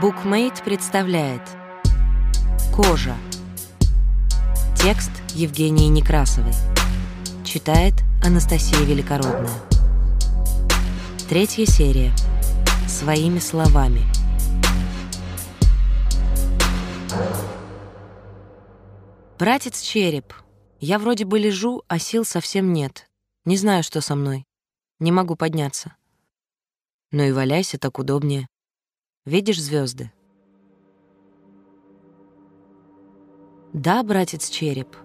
Букмейт представляет Кожа Текст Евгении Некрасовой. Читает Анастасия Великородная. Третья серия. Своими словами Братец Череп. Я вроде бы лежу, а сил совсем нет. Не знаю, что со мной. Не могу подняться. Ну и валяйся, так удобнее Видишь звезды? Да, братец Череп,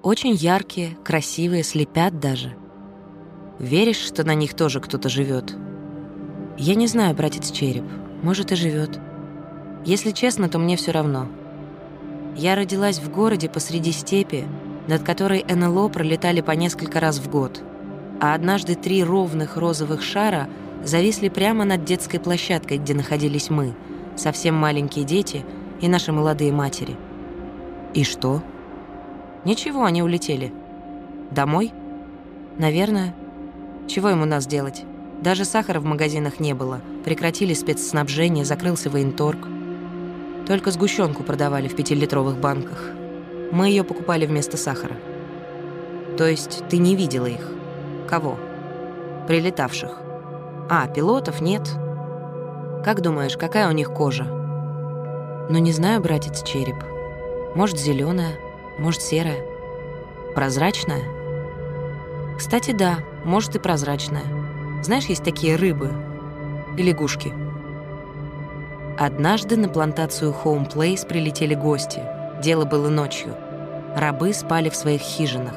очень яркие, красивые, слепят даже. Веришь, что на них тоже кто-то живет? Я не знаю, братец Череп, может и живет. Если честно, то мне все равно. Я родилась в городе посреди степи, над которой НЛО пролетали по несколько раз в год, а однажды три ровных розовых шара — зависли прямо над детской площадкой, где находились мы, совсем маленькие дети и наши молодые матери. И что? Ничего, они улетели. Домой? Наверное. Чего ему нас делать? Даже сахара в магазинах не было. Прекратили спецснабжение, закрылся военторг. Только сгущенку продавали в пятилитровых банках. Мы ее покупали вместо сахара. То есть ты не видела их? Кого? Прилетавших. А, пилотов нет. Как думаешь, какая у них кожа? Ну, не знаю, братец череп. Может, зеленая, может, серая. Прозрачная? Кстати, да, может и прозрачная. Знаешь, есть такие рыбы и лягушки. Однажды на плантацию Home Place прилетели гости. Дело было ночью. Рабы спали в своих хижинах.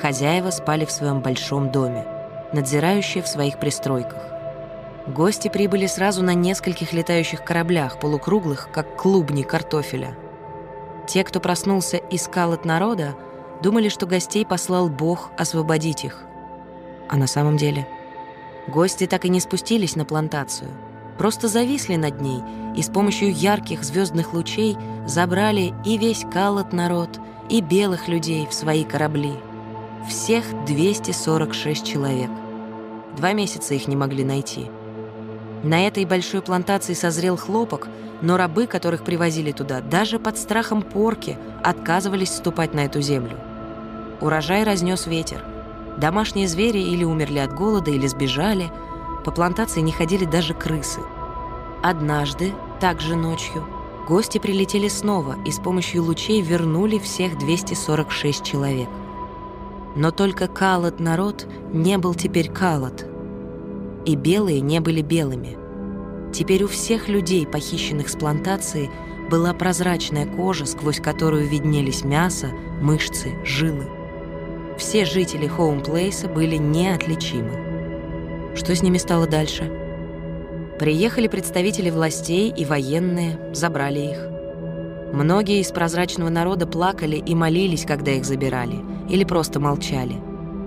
Хозяева спали в своем большом доме, надзирающие в своих пристройках. Гости прибыли сразу на нескольких летающих кораблях, полукруглых, как клубни картофеля. Те, кто проснулся и искал от народа, думали, что гостей послал Бог освободить их. А на самом деле гости так и не спустились на плантацию, просто зависли над ней и с помощью ярких звездных лучей забрали и весь калот народ, и белых людей в свои корабли. Всех 246 человек. Два месяца их не могли найти — на этой большой плантации созрел хлопок, но рабы, которых привозили туда, даже под страхом порки отказывались ступать на эту землю. Урожай разнес ветер. Домашние звери или умерли от голода, или сбежали. По плантации не ходили даже крысы. Однажды, также ночью, гости прилетели снова и с помощью лучей вернули всех 246 человек. Но только Калат народ не был теперь Калат — и белые не были белыми. Теперь у всех людей, похищенных с плантации, была прозрачная кожа, сквозь которую виднелись мясо, мышцы, жилы. Все жители Хоумплейса были неотличимы. Что с ними стало дальше? Приехали представители властей и военные, забрали их. Многие из прозрачного народа плакали и молились, когда их забирали, или просто молчали –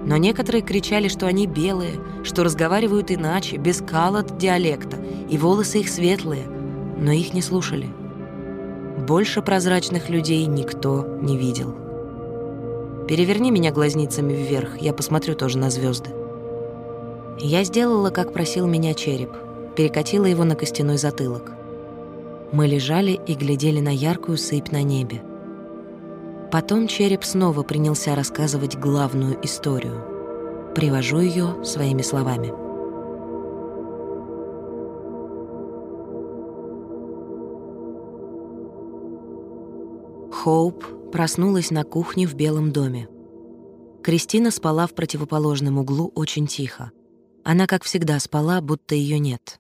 но некоторые кричали, что они белые, что разговаривают иначе, без калот диалекта, и волосы их светлые, но их не слушали. Больше прозрачных людей никто не видел. Переверни меня глазницами вверх, я посмотрю тоже на звезды. Я сделала, как просил меня череп, перекатила его на костяной затылок. Мы лежали и глядели на яркую сыпь на небе. Потом череп снова принялся рассказывать главную историю. Привожу ее своими словами. Хоуп проснулась на кухне в Белом доме. Кристина спала в противоположном углу очень тихо. Она, как всегда, спала, будто ее нет.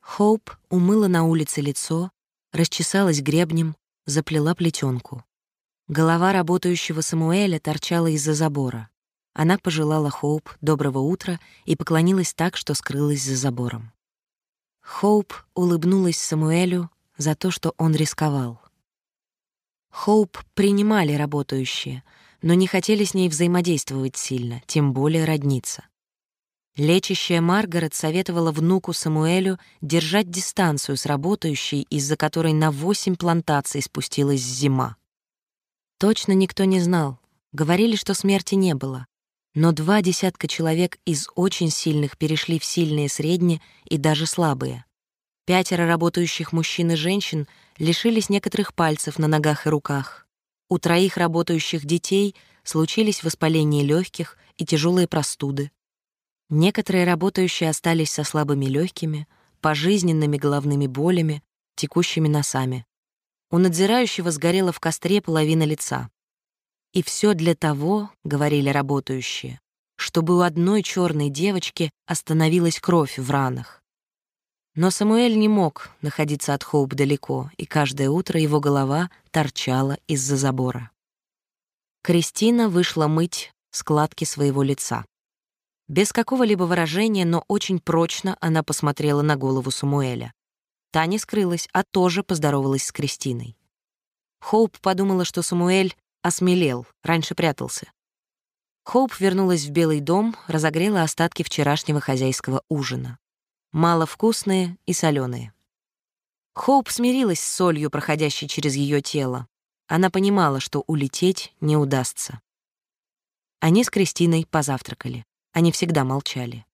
Хоуп умыла на улице лицо, расчесалась гребнем, заплела плетенку. Голова работающего Самуэля торчала из-за забора. Она пожелала Хоуп доброго утра и поклонилась так, что скрылась за забором. Хоуп улыбнулась Самуэлю за то, что он рисковал. Хоуп принимали работающие, но не хотели с ней взаимодействовать сильно, тем более родниться. Лечащая Маргарет советовала внуку Самуэлю держать дистанцию с работающей, из-за которой на восемь плантаций спустилась зима. Точно никто не знал. Говорили, что смерти не было. Но два десятка человек из очень сильных перешли в сильные, средние и даже слабые. Пятеро работающих мужчин и женщин лишились некоторых пальцев на ногах и руках. У троих работающих детей случились воспаление легких и тяжелые простуды. Некоторые работающие остались со слабыми легкими, пожизненными головными болями, текущими носами. У надзирающего сгорела в костре половина лица. И все для того, говорили работающие, чтобы у одной черной девочки остановилась кровь в ранах. Но Самуэль не мог находиться от Хоуп далеко, и каждое утро его голова торчала из-за забора. Кристина вышла мыть складки своего лица. Без какого-либо выражения, но очень прочно она посмотрела на голову Самуэля. Та не скрылась, а тоже поздоровалась с Кристиной. Хоуп подумала, что Самуэль осмелел, раньше прятался. Хоуп вернулась в Белый дом, разогрела остатки вчерашнего хозяйского ужина маловкусные и соленые. Хоуп смирилась с солью, проходящей через ее тело. Она понимала, что улететь не удастся. Они с Кристиной позавтракали. Они всегда молчали.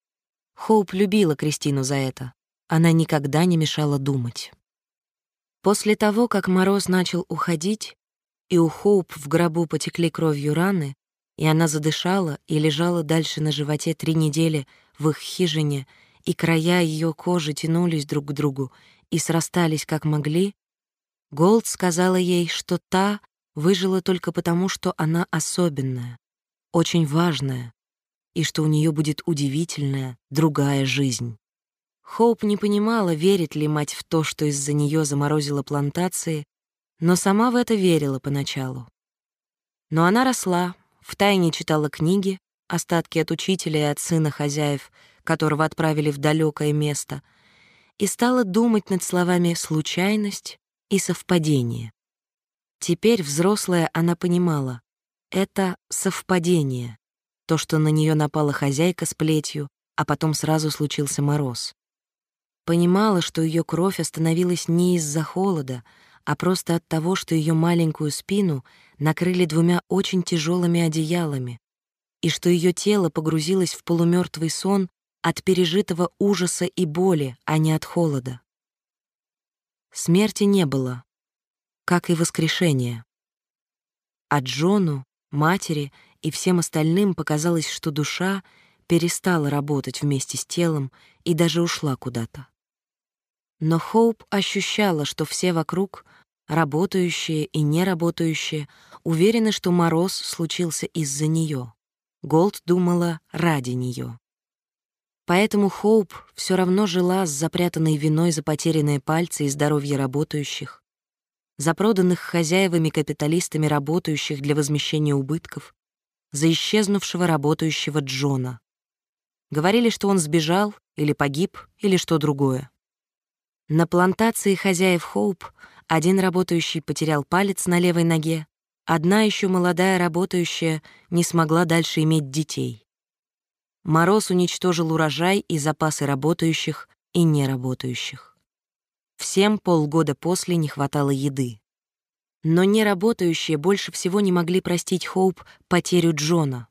Хоуп любила Кристину за это. Она никогда не мешала думать. После того, как мороз начал уходить, и у Хоуп в гробу потекли кровью раны, и она задышала и лежала дальше на животе три недели в их хижине — и края ее кожи тянулись друг к другу и срастались как могли, Голд сказала ей, что та выжила только потому, что она особенная, очень важная, и что у нее будет удивительная другая жизнь. Хоуп не понимала, верит ли мать в то, что из-за нее заморозила плантации, но сама в это верила поначалу. Но она росла, втайне читала книги, остатки от учителя и от сына хозяев — которого отправили в далекое место, и стала думать над словами «случайность» и «совпадение». Теперь, взрослая, она понимала — это совпадение, то, что на нее напала хозяйка с плетью, а потом сразу случился мороз. Понимала, что ее кровь остановилась не из-за холода, а просто от того, что ее маленькую спину накрыли двумя очень тяжелыми одеялами, и что ее тело погрузилось в полумертвый сон от пережитого ужаса и боли, а не от холода. Смерти не было, как и воскрешения. А Джону, матери и всем остальным показалось, что душа перестала работать вместе с телом и даже ушла куда-то. Но Хоуп ощущала, что все вокруг, работающие и неработающие, уверены, что мороз случился из-за нее. Голд думала ради нее. Поэтому Хоуп все равно жила с запрятанной виной за потерянные пальцы и здоровье работающих, за проданных хозяевами капиталистами работающих для возмещения убытков, за исчезнувшего работающего Джона. Говорили, что он сбежал или погиб, или что другое. На плантации хозяев Хоуп один работающий потерял палец на левой ноге, одна еще молодая работающая не смогла дальше иметь детей. Мороз уничтожил урожай и запасы работающих и неработающих. Всем полгода после не хватало еды. Но неработающие больше всего не могли простить Хоуп потерю Джона.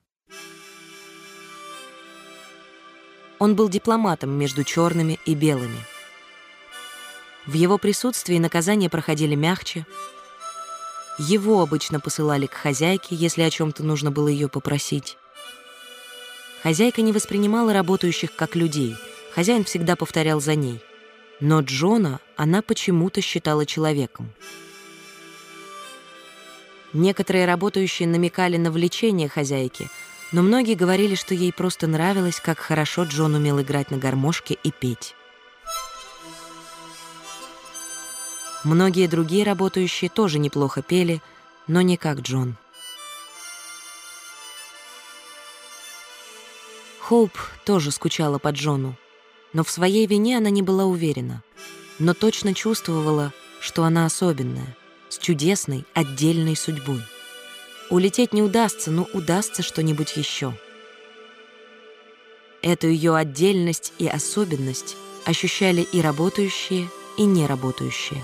Он был дипломатом между черными и белыми. В его присутствии наказания проходили мягче. Его обычно посылали к хозяйке, если о чем-то нужно было ее попросить. Хозяйка не воспринимала работающих как людей, хозяин всегда повторял за ней. Но Джона она почему-то считала человеком. Некоторые работающие намекали на влечение хозяйки, но многие говорили, что ей просто нравилось, как хорошо Джон умел играть на гармошке и петь. Многие другие работающие тоже неплохо пели, но не как Джон. Хоуп тоже скучала по Джону, но в своей вине она не была уверена, но точно чувствовала, что она особенная, с чудесной, отдельной судьбой. Улететь не удастся, но удастся что-нибудь еще. Эту ее отдельность и особенность ощущали и работающие, и неработающие.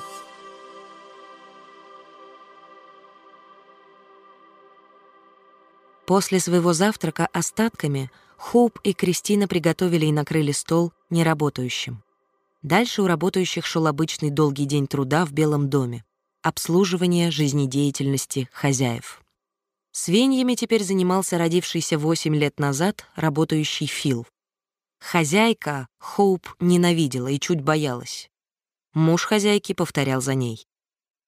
После своего завтрака остатками Хоуп и Кристина приготовили и накрыли стол неработающим. Дальше у работающих шел обычный долгий день труда в Белом доме, обслуживание жизнедеятельности хозяев. Свиньями теперь занимался родившийся 8 лет назад работающий Фил. Хозяйка Хоуп ненавидела и чуть боялась. Муж хозяйки повторял за ней.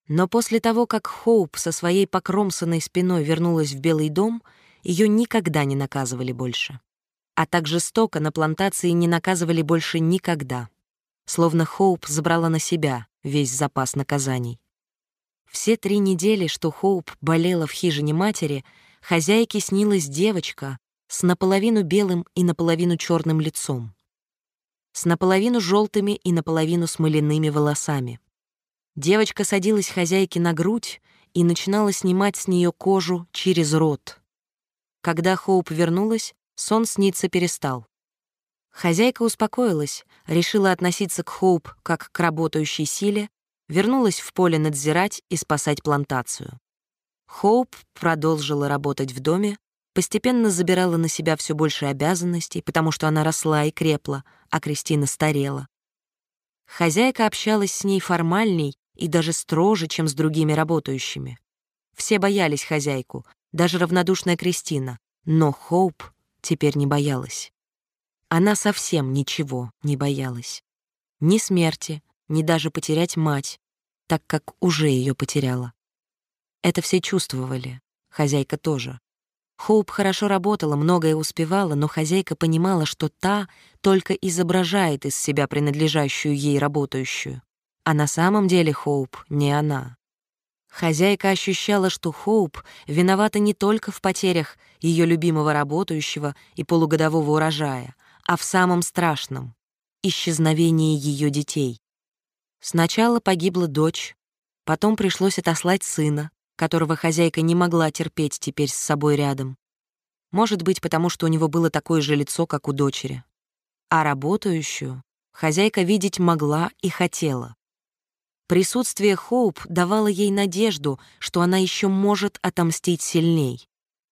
Но после того, как Хоуп со своей покромсанной спиной вернулась в Белый дом, ее никогда не наказывали больше. А так жестоко на плантации не наказывали больше никогда словно Хоуп забрала на себя весь запас наказаний. Все три недели, что Хоуп болела в хижине матери, хозяйке снилась девочка с наполовину белым и наполовину черным лицом, с наполовину желтыми и наполовину смоляными волосами. Девочка садилась хозяйке на грудь и начинала снимать с нее кожу через рот. Когда Хоуп вернулась, сон сниться перестал. Хозяйка успокоилась, решила относиться к Хоуп как к работающей силе, вернулась в поле надзирать и спасать плантацию. Хоуп продолжила работать в доме, постепенно забирала на себя все больше обязанностей, потому что она росла и крепла, а Кристина старела. Хозяйка общалась с ней формальней и даже строже, чем с другими работающими. Все боялись хозяйку, даже равнодушная Кристина, но Хоуп теперь не боялась. Она совсем ничего не боялась. Ни смерти, ни даже потерять мать, так как уже ее потеряла. Это все чувствовали, хозяйка тоже. Хоуп хорошо работала, многое успевала, но хозяйка понимала, что та только изображает из себя принадлежащую ей работающую. А на самом деле Хоуп не она. Хозяйка ощущала, что Хоуп виновата не только в потерях ее любимого работающего и полугодового урожая, а в самом страшном — исчезновении ее детей. Сначала погибла дочь, потом пришлось отослать сына, которого хозяйка не могла терпеть теперь с собой рядом. Может быть, потому что у него было такое же лицо, как у дочери. А работающую хозяйка видеть могла и хотела. Присутствие Хоуп давало ей надежду, что она еще может отомстить сильней.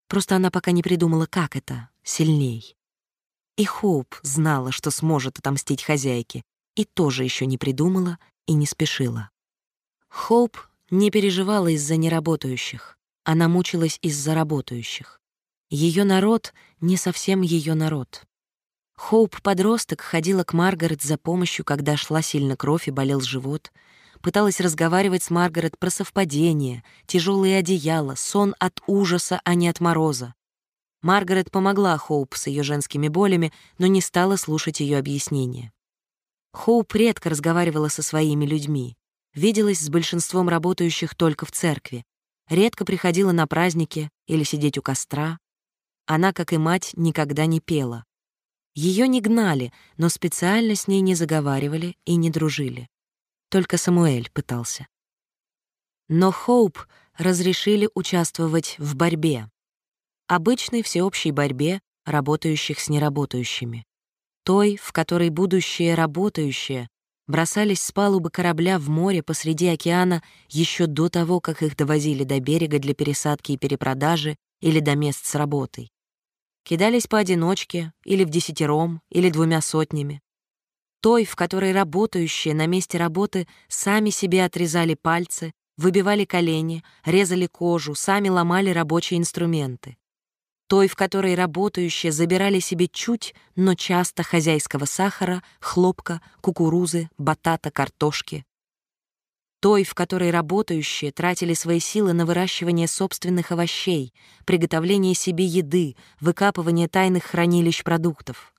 Просто она пока не придумала, как это — сильней. И Хоуп знала, что сможет отомстить хозяйке, и тоже еще не придумала и не спешила. Хоуп не переживала из-за неработающих, она мучилась из-за работающих. Ее народ не совсем ее народ. Хоуп-подросток ходила к Маргарет за помощью, когда шла сильно кровь и болел живот, пыталась разговаривать с Маргарет про совпадение, тяжелые одеяла, сон от ужаса, а не от мороза. Маргарет помогла Хоуп с ее женскими болями, но не стала слушать ее объяснения. Хоуп редко разговаривала со своими людьми, виделась с большинством работающих только в церкви, редко приходила на праздники или сидеть у костра. Она, как и мать, никогда не пела. Ее не гнали, но специально с ней не заговаривали и не дружили. Только Самуэль пытался. Но Хоуп разрешили участвовать в борьбе, обычной всеобщей борьбе работающих с неработающими. Той, в которой будущее работающие бросались с палубы корабля в море посреди океана еще до того, как их довозили до берега для пересадки и перепродажи или до мест с работой. Кидались поодиночке, или в десятером, или двумя сотнями. Той, в которой работающие на месте работы сами себе отрезали пальцы, выбивали колени, резали кожу, сами ломали рабочие инструменты той, в которой работающие забирали себе чуть, но часто хозяйского сахара, хлопка, кукурузы, батата, картошки. Той, в которой работающие тратили свои силы на выращивание собственных овощей, приготовление себе еды, выкапывание тайных хранилищ продуктов.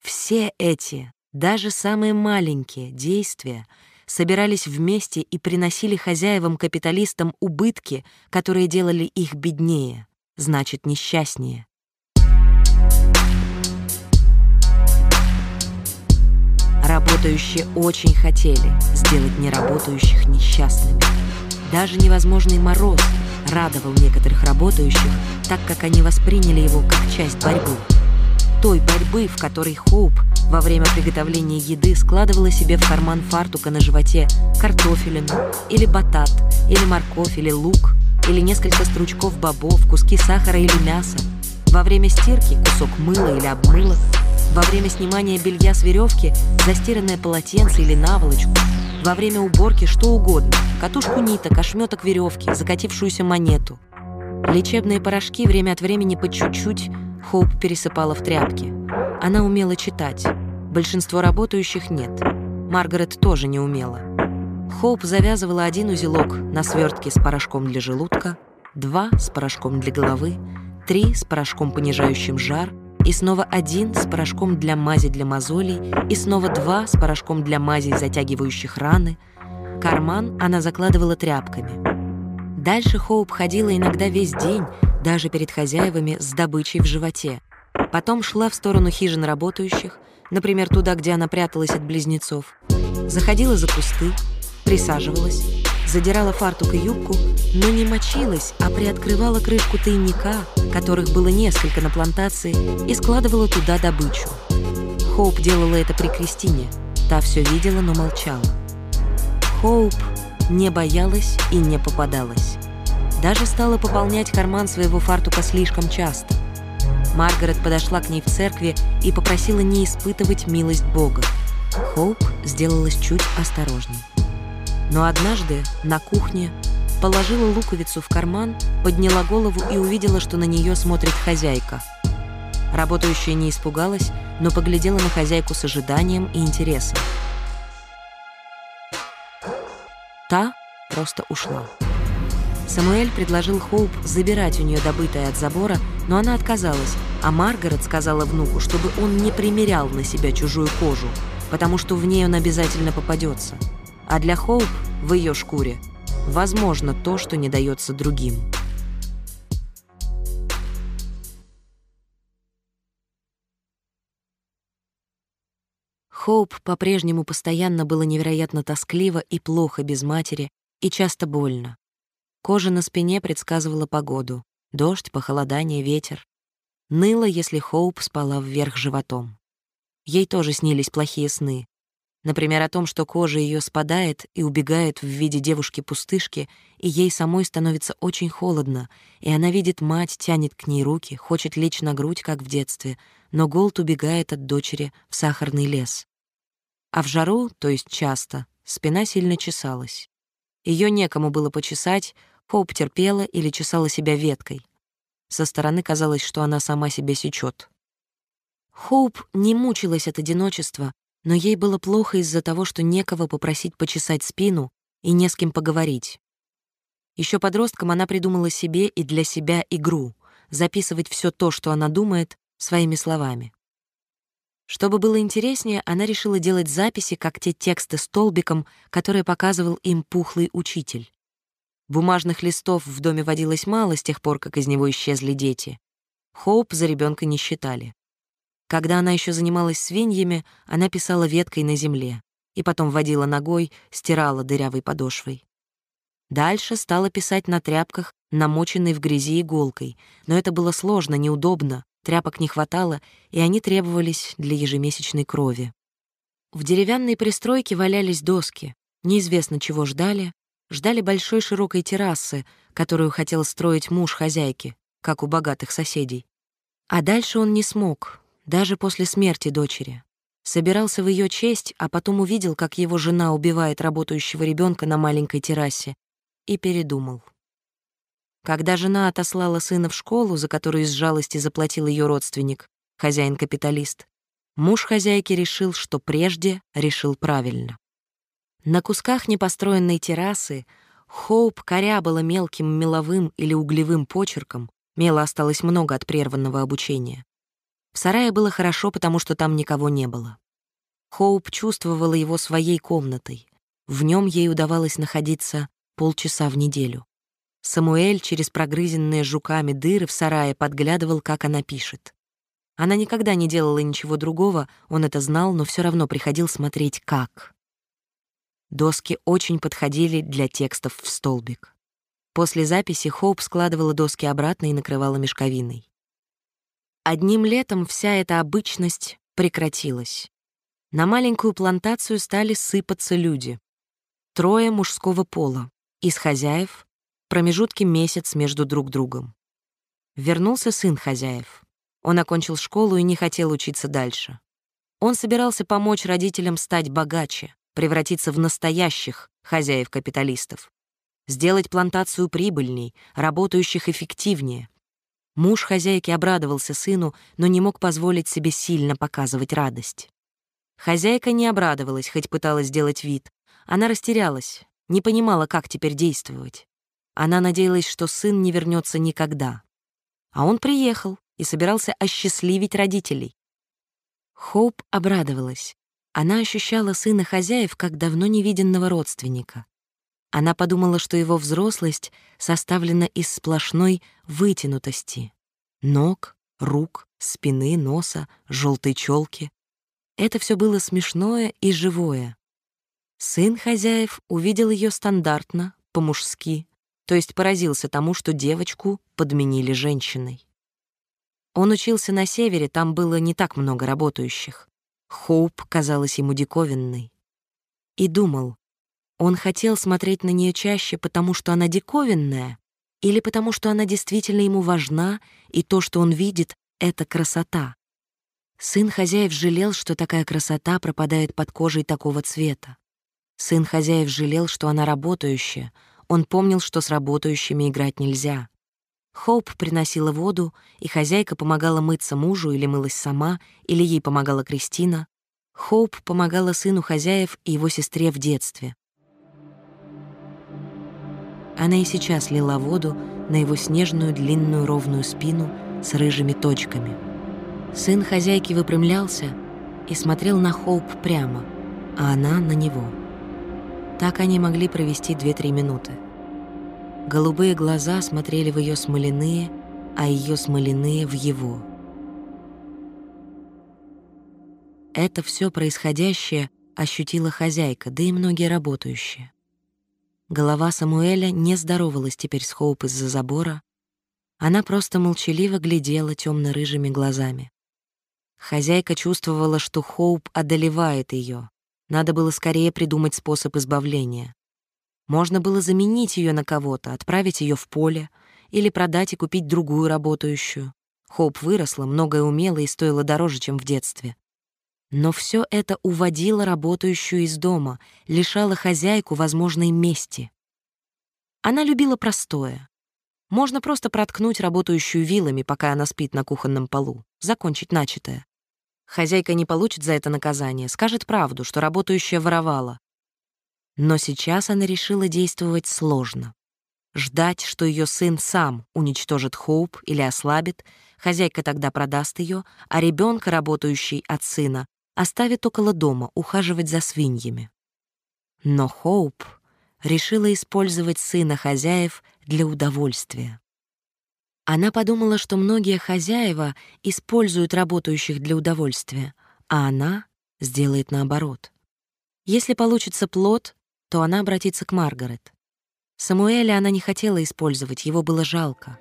Все эти, даже самые маленькие действия собирались вместе и приносили хозяевам-капиталистам убытки, которые делали их беднее — значит несчастнее. Работающие очень хотели сделать неработающих несчастными. Даже невозможный мороз радовал некоторых работающих, так как они восприняли его как часть борьбы. Той борьбы, в которой Хоуп во время приготовления еды складывала себе в карман фартука на животе картофелину, или батат, или морковь, или лук, или несколько стручков бобов, куски сахара или мяса, во время стирки кусок мыла или обмыла, во время снимания белья с веревки застиранное полотенце или наволочку, во время уборки что угодно, катушку ниток, ошметок веревки, закатившуюся монету. Лечебные порошки время от времени по чуть-чуть Хоуп пересыпала в тряпки. Она умела читать. Большинство работающих нет. Маргарет тоже не умела. Хоуп завязывала один узелок на свертке с порошком для желудка, два с порошком для головы, три с порошком, понижающим жар, и снова один с порошком для мази для мозолей, и снова два с порошком для мазей, затягивающих раны. Карман она закладывала тряпками. Дальше Хоуп ходила иногда весь день, даже перед хозяевами, с добычей в животе. Потом шла в сторону хижин работающих, например, туда, где она пряталась от близнецов. Заходила за кусты, присаживалась, задирала фартук и юбку, но не мочилась, а приоткрывала крышку тайника, которых было несколько на плантации, и складывала туда добычу. Хоуп делала это при Кристине. Та все видела, но молчала. Хоуп не боялась и не попадалась. Даже стала пополнять карман своего фартука слишком часто. Маргарет подошла к ней в церкви и попросила не испытывать милость Бога. Хоуп сделалась чуть осторожней. Но однажды на кухне положила луковицу в карман, подняла голову и увидела, что на нее смотрит хозяйка. Работающая не испугалась, но поглядела на хозяйку с ожиданием и интересом. Та просто ушла. Самуэль предложил Хоуп забирать у нее добытое от забора, но она отказалась, а Маргарет сказала внуку, чтобы он не примерял на себя чужую кожу, потому что в ней он обязательно попадется. А для Хоуп в ее шкуре возможно то, что не дается другим. Хоуп по-прежнему постоянно было невероятно тоскливо и плохо без матери, и часто больно. Кожа на спине предсказывала погоду. Дождь, похолодание, ветер. Ныло, если Хоуп спала вверх животом. Ей тоже снились плохие сны. Например, о том, что кожа ее спадает и убегает в виде девушки-пустышки, и ей самой становится очень холодно, и она видит мать, тянет к ней руки, хочет лечь на грудь, как в детстве, но Голд убегает от дочери в сахарный лес. А в жару, то есть часто, спина сильно чесалась. Ее некому было почесать, Хоуп терпела или чесала себя веткой. Со стороны казалось, что она сама себя сечет. Хоуп не мучилась от одиночества, но ей было плохо из-за того, что некого попросить почесать спину и не с кем поговорить. Еще подростком она придумала себе и для себя игру — записывать все то, что она думает, своими словами. Чтобы было интереснее, она решила делать записи, как те тексты столбиком, которые показывал им пухлый учитель. Бумажных листов в доме водилось мало с тех пор, как из него исчезли дети. Хоуп за ребенка не считали. Когда она еще занималась свиньями, она писала веткой на земле и потом водила ногой, стирала дырявой подошвой. Дальше стала писать на тряпках, намоченной в грязи иголкой, но это было сложно, неудобно, тряпок не хватало, и они требовались для ежемесячной крови. В деревянной пристройке валялись доски, неизвестно чего ждали, ждали большой широкой террасы, которую хотел строить муж хозяйки, как у богатых соседей. А дальше он не смог, даже после смерти дочери. Собирался в ее честь, а потом увидел, как его жена убивает работающего ребенка на маленькой террасе, и передумал. Когда жена отослала сына в школу, за которую из жалости заплатил ее родственник, хозяин-капиталист, муж хозяйки решил, что прежде решил правильно. На кусках непостроенной террасы Хоуп корябала мелким меловым или углевым почерком, мела осталось много от прерванного обучения. В сарае было хорошо, потому что там никого не было. Хоуп чувствовала его своей комнатой. В нем ей удавалось находиться полчаса в неделю. Самуэль через прогрызенные жуками дыры в сарае подглядывал, как она пишет. Она никогда не делала ничего другого, он это знал, но все равно приходил смотреть, как. Доски очень подходили для текстов в столбик. После записи Хоуп складывала доски обратно и накрывала мешковиной. Одним летом вся эта обычность прекратилась. На маленькую плантацию стали сыпаться люди. Трое мужского пола, из хозяев, промежутки месяц между друг другом. Вернулся сын хозяев. Он окончил школу и не хотел учиться дальше. Он собирался помочь родителям стать богаче, превратиться в настоящих хозяев-капиталистов, сделать плантацию прибыльней, работающих эффективнее. Муж хозяйки обрадовался сыну, но не мог позволить себе сильно показывать радость. Хозяйка не обрадовалась, хоть пыталась сделать вид. Она растерялась, не понимала, как теперь действовать. Она надеялась, что сын не вернется никогда. А он приехал и собирался осчастливить родителей. Хоуп обрадовалась. Она ощущала сына хозяев как давно невиденного родственника. Она подумала, что его взрослость составлена из сплошной вытянутости. Ног, рук, спины, носа, желтой челки. Это все было смешное и живое. Сын хозяев увидел ее стандартно, по-мужски, то есть поразился тому, что девочку подменили женщиной. Он учился на севере, там было не так много работающих. Хоуп казалась ему диковинной. И думал, он хотел смотреть на нее чаще, потому что она диковинная, или потому что она действительно ему важна, и то, что он видит, — это красота. Сын хозяев жалел, что такая красота пропадает под кожей такого цвета. Сын хозяев жалел, что она работающая. Он помнил, что с работающими играть нельзя. Хоуп приносила воду, и хозяйка помогала мыться мужу или мылась сама, или ей помогала Кристина. Хоуп помогала сыну хозяев и его сестре в детстве. Она и сейчас лила воду на его снежную длинную ровную спину с рыжими точками. Сын хозяйки выпрямлялся и смотрел на Хоуп прямо, а она на него. Так они могли провести 2-3 минуты. Голубые глаза смотрели в ее смоляные, а ее смоляные в его. Это все происходящее ощутила хозяйка, да и многие работающие. Голова Самуэля не здоровалась теперь с Хоуп из-за забора. Она просто молчаливо глядела темно-рыжими глазами. Хозяйка чувствовала, что Хоуп одолевает ее. Надо было скорее придумать способ избавления. Можно было заменить ее на кого-то, отправить ее в поле или продать и купить другую работающую. Хоуп выросла, многое умела и стоила дороже, чем в детстве. Но все это уводило работающую из дома, лишало хозяйку возможной мести. Она любила простое. Можно просто проткнуть работающую вилами, пока она спит на кухонном полу, закончить начатое. Хозяйка не получит за это наказание, скажет правду, что работающая воровала, но сейчас она решила действовать сложно. Ждать, что ее сын сам уничтожит Хоуп или ослабит, хозяйка тогда продаст ее, а ребенка, работающий от сына, оставит около дома ухаживать за свиньями. Но Хоуп решила использовать сына хозяев для удовольствия. Она подумала, что многие хозяева используют работающих для удовольствия, а она сделает наоборот. Если получится плод, то она обратится к Маргарет. Самуэля она не хотела использовать, его было жалко.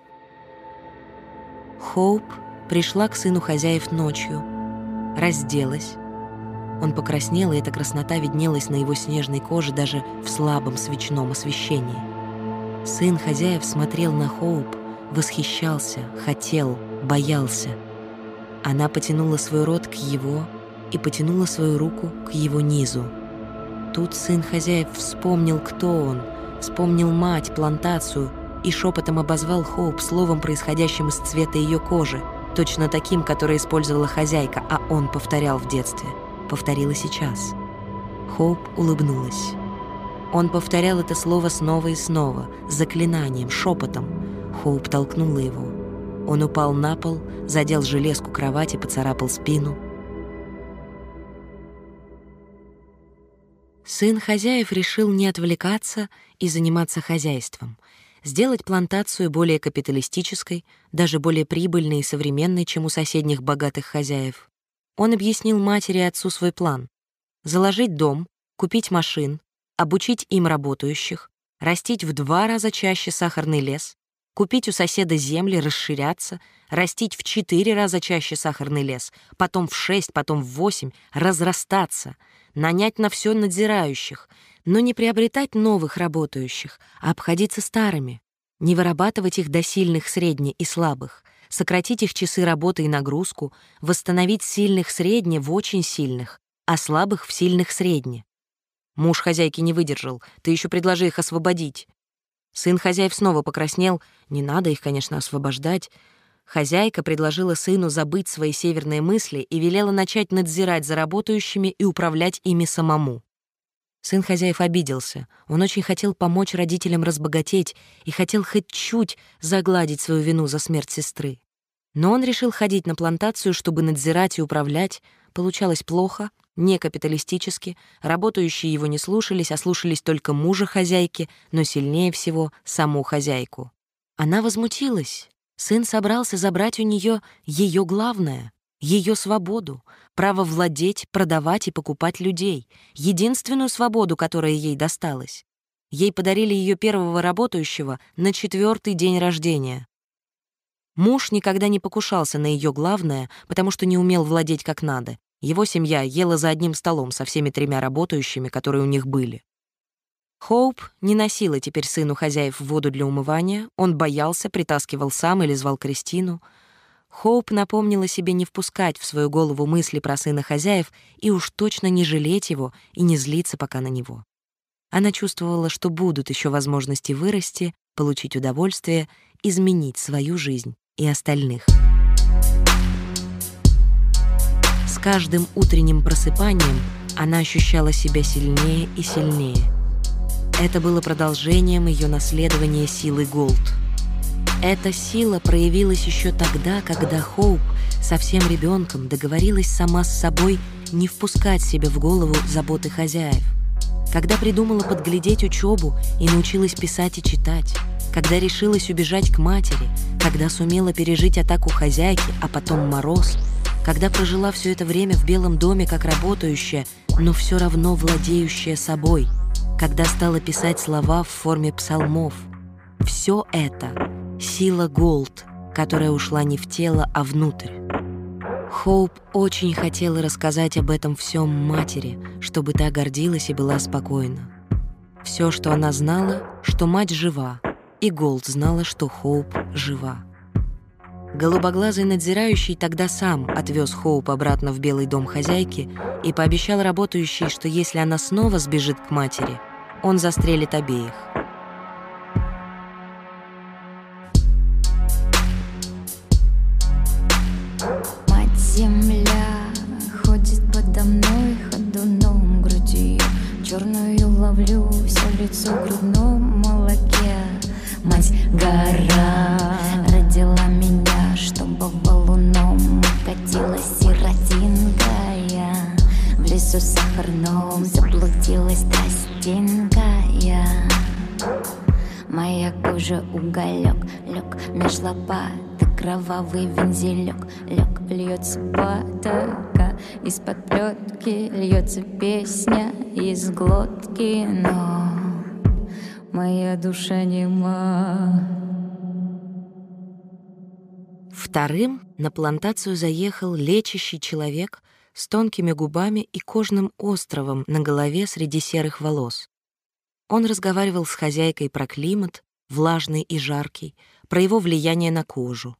Хоуп пришла к сыну хозяев ночью, разделась. Он покраснел, и эта краснота виднелась на его снежной коже даже в слабом свечном освещении. Сын хозяев смотрел на Хоуп, восхищался, хотел, боялся. Она потянула свой рот к его и потянула свою руку к его низу. Тут сын хозяев вспомнил, кто он, вспомнил мать, плантацию и шепотом обозвал Хоуп словом, происходящим из цвета ее кожи, точно таким, которое использовала хозяйка, а он повторял в детстве. Повторила сейчас. Хоуп улыбнулась. Он повторял это слово снова и снова, заклинанием, шепотом. Хоуп толкнула его. Он упал на пол, задел железку кровати, поцарапал спину — Сын хозяев решил не отвлекаться и заниматься хозяйством, сделать плантацию более капиталистической, даже более прибыльной и современной, чем у соседних богатых хозяев. Он объяснил матери и отцу свой план — заложить дом, купить машин, обучить им работающих, растить в два раза чаще сахарный лес, купить у соседа земли, расширяться, растить в четыре раза чаще сахарный лес, потом в шесть, потом в восемь, разрастаться — нанять на все надзирающих, но не приобретать новых работающих, а обходиться старыми, не вырабатывать их до сильных, средних и слабых, сократить их часы работы и нагрузку, восстановить сильных средне в очень сильных, а слабых в сильных средне. Муж хозяйки не выдержал, ты еще предложи их освободить. Сын хозяев снова покраснел, не надо их, конечно, освобождать. Хозяйка предложила сыну забыть свои северные мысли и велела начать надзирать за работающими и управлять ими самому. Сын хозяев обиделся. Он очень хотел помочь родителям разбогатеть и хотел хоть чуть загладить свою вину за смерть сестры. Но он решил ходить на плантацию, чтобы надзирать и управлять. Получалось плохо, не капиталистически, работающие его не слушались, а слушались только мужа хозяйки, но сильнее всего саму хозяйку. Она возмутилась. Сын собрался забрать у нее ее главное — ее свободу, право владеть, продавать и покупать людей, единственную свободу, которая ей досталась. Ей подарили ее первого работающего на четвертый день рождения. Муж никогда не покушался на ее главное, потому что не умел владеть как надо. Его семья ела за одним столом со всеми тремя работающими, которые у них были. Хоуп не носила теперь сыну хозяев воду для умывания, он боялся, притаскивал сам или звал Кристину — Хоуп напомнила себе не впускать в свою голову мысли про сына хозяев и уж точно не жалеть его и не злиться пока на него. Она чувствовала, что будут еще возможности вырасти, получить удовольствие, изменить свою жизнь и остальных. С каждым утренним просыпанием она ощущала себя сильнее и сильнее. Это было продолжением ее наследования силы Голд — эта сила проявилась еще тогда, когда Хоуп совсем ребенком договорилась сама с собой не впускать себе в голову заботы хозяев. Когда придумала подглядеть учебу и научилась писать и читать, когда решилась убежать к матери, когда сумела пережить атаку хозяйки, а потом мороз, когда прожила все это время в белом доме как работающая, но все равно владеющая собой, когда стала писать слова в форме псалмов. Все это Сила Голд, которая ушла не в тело, а внутрь. Хоуп очень хотела рассказать об этом всем матери, чтобы та гордилась и была спокойна. Все, что она знала, что мать жива, и Голд знала, что Хоуп жива. Голубоглазый надзирающий тогда сам отвез Хоуп обратно в Белый дом хозяйки и пообещал работающей, что если она снова сбежит к матери, он застрелит обеих. Кровавый вензелек, лег, льется потока Из-под плетки льется песня из глотки, но моя душа нема. Вторым на плантацию заехал лечащий человек с тонкими губами и кожным островом на голове среди серых волос. Он разговаривал с хозяйкой про климат, влажный и жаркий, про его влияние на кожу.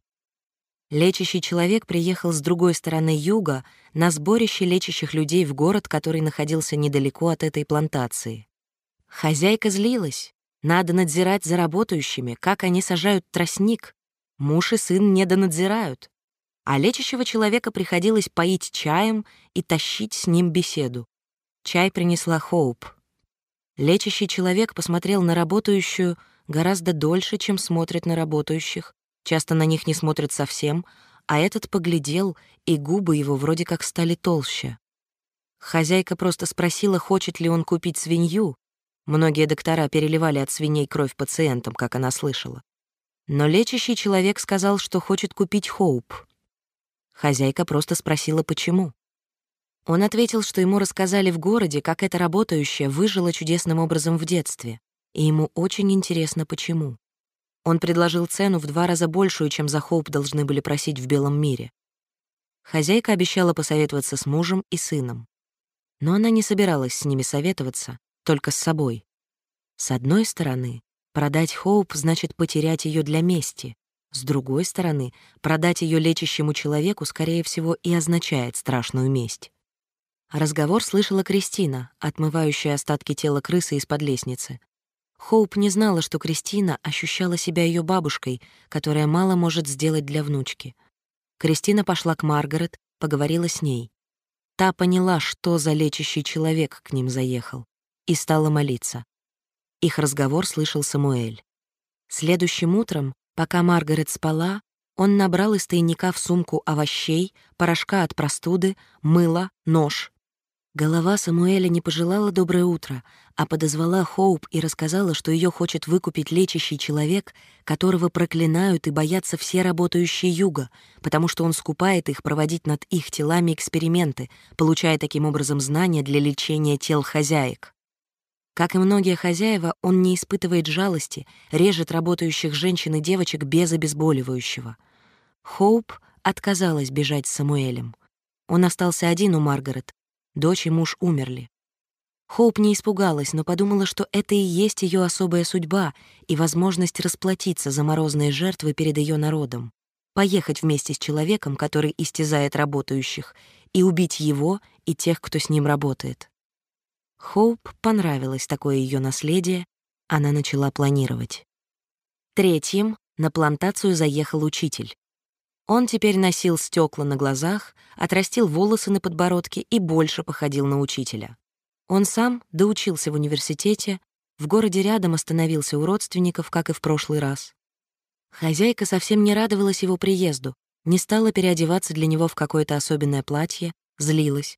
Лечащий человек приехал с другой стороны юга на сборище лечащих людей в город, который находился недалеко от этой плантации. Хозяйка злилась. Надо надзирать за работающими, как они сажают тростник. Муж и сын не донадзирают. А лечащего человека приходилось поить чаем и тащить с ним беседу. Чай принесла Хоуп. Лечащий человек посмотрел на работающую гораздо дольше, чем смотрит на работающих. Часто на них не смотрят совсем, а этот поглядел, и губы его вроде как стали толще. Хозяйка просто спросила, хочет ли он купить свинью, Многие доктора переливали от свиней кровь пациентам, как она слышала. Но лечащий человек сказал, что хочет купить Хоуп. Хозяйка просто спросила, почему. Он ответил, что ему рассказали в городе, как эта работающая выжила чудесным образом в детстве, и ему очень интересно, почему. Он предложил цену в два раза большую, чем за Хоуп должны были просить в белом мире. Хозяйка обещала посоветоваться с мужем и сыном. Но она не собиралась с ними советоваться, только с собой. С одной стороны, продать Хоуп значит потерять ее для мести. С другой стороны, продать ее лечащему человеку, скорее всего, и означает страшную месть. Разговор слышала Кристина, отмывающая остатки тела крысы из-под лестницы. Хоуп не знала, что Кристина ощущала себя ее бабушкой, которая мало может сделать для внучки. Кристина пошла к Маргарет, поговорила с ней. Та поняла, что за лечащий человек к ним заехал, и стала молиться. Их разговор слышал Самуэль. Следующим утром, пока Маргарет спала, он набрал из тайника в сумку овощей, порошка от простуды, мыло, нож Голова Самуэля не пожелала доброе утро, а подозвала Хоуп и рассказала, что ее хочет выкупить лечащий человек, которого проклинают и боятся все работающие юга, потому что он скупает их проводить над их телами эксперименты, получая таким образом знания для лечения тел хозяек. Как и многие хозяева, он не испытывает жалости, режет работающих женщин и девочек без обезболивающего. Хоуп отказалась бежать с Самуэлем. Он остался один у Маргарет, Дочь и муж умерли. Хоуп не испугалась, но подумала, что это и есть ее особая судьба и возможность расплатиться за морозные жертвы перед ее народом, поехать вместе с человеком, который истязает работающих, и убить его и тех, кто с ним работает. Хоуп понравилось такое ее наследие, она начала планировать. Третьим на плантацию заехал учитель. Он теперь носил стекла на глазах, отрастил волосы на подбородке и больше походил на учителя. Он сам доучился в университете, в городе рядом остановился у родственников, как и в прошлый раз. Хозяйка совсем не радовалась его приезду, не стала переодеваться для него в какое-то особенное платье, злилась.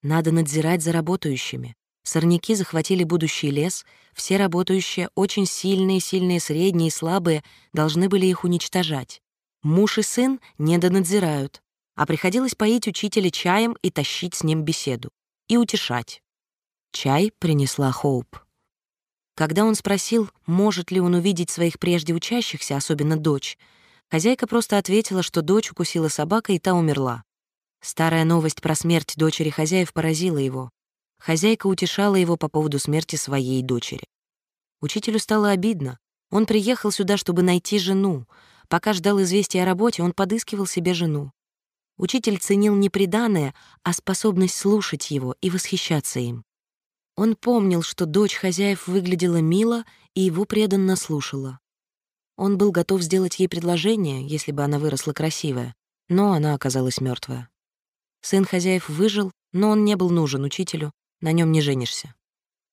Надо надзирать за работающими. Сорняки захватили будущий лес, все работающие, очень сильные, сильные, средние слабые, должны были их уничтожать. Муж и сын недонадзирают, а приходилось поить учителя чаем и тащить с ним беседу. И утешать. Чай принесла Хоуп. Когда он спросил, может ли он увидеть своих прежде учащихся, особенно дочь, хозяйка просто ответила, что дочь укусила собака, и та умерла. Старая новость про смерть дочери хозяев поразила его. Хозяйка утешала его по поводу смерти своей дочери. Учителю стало обидно. Он приехал сюда, чтобы найти жену, Пока ждал известия о работе, он подыскивал себе жену. Учитель ценил не преданное, а способность слушать его и восхищаться им. Он помнил, что дочь хозяев выглядела мило и его преданно слушала. Он был готов сделать ей предложение, если бы она выросла красивая, но она оказалась мертвая. Сын хозяев выжил, но он не был нужен учителю, на нем не женишься.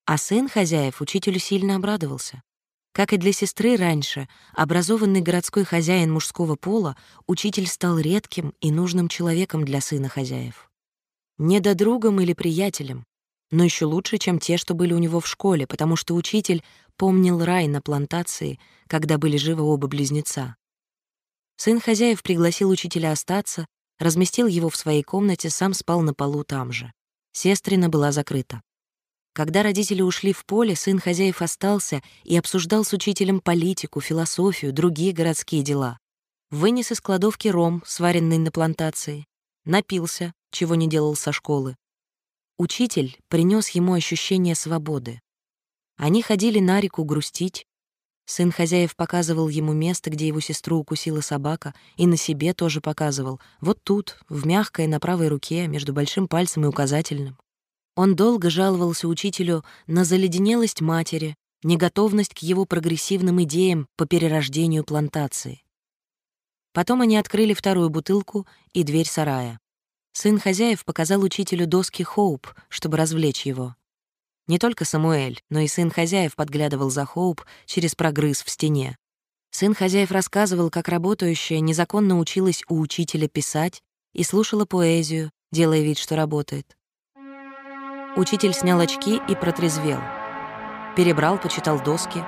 А сын хозяев учителю сильно обрадовался. Как и для сестры раньше, образованный городской хозяин мужского пола, учитель стал редким и нужным человеком для сына хозяев. Не до другом или приятелем, но еще лучше, чем те, что были у него в школе, потому что учитель помнил рай на плантации, когда были живы оба близнеца. Сын хозяев пригласил учителя остаться, разместил его в своей комнате, сам спал на полу там же. Сестрина была закрыта. Когда родители ушли в поле, сын хозяев остался и обсуждал с учителем политику, философию, другие городские дела. Вынес из кладовки ром, сваренный на плантации. Напился, чего не делал со школы. Учитель принес ему ощущение свободы. Они ходили на реку грустить. Сын хозяев показывал ему место, где его сестру укусила собака, и на себе тоже показывал. Вот тут, в мягкой на правой руке, между большим пальцем и указательным. Он долго жаловался учителю на заледенелость матери, неготовность к его прогрессивным идеям по перерождению плантации. Потом они открыли вторую бутылку и дверь сарая. Сын хозяев показал учителю доски Хоуп, чтобы развлечь его. Не только Самуэль, но и сын хозяев подглядывал за Хоуп через прогрыз в стене. Сын хозяев рассказывал, как работающая незаконно училась у учителя писать и слушала поэзию, делая вид, что работает. Учитель снял очки и протрезвел. Перебрал, почитал доски.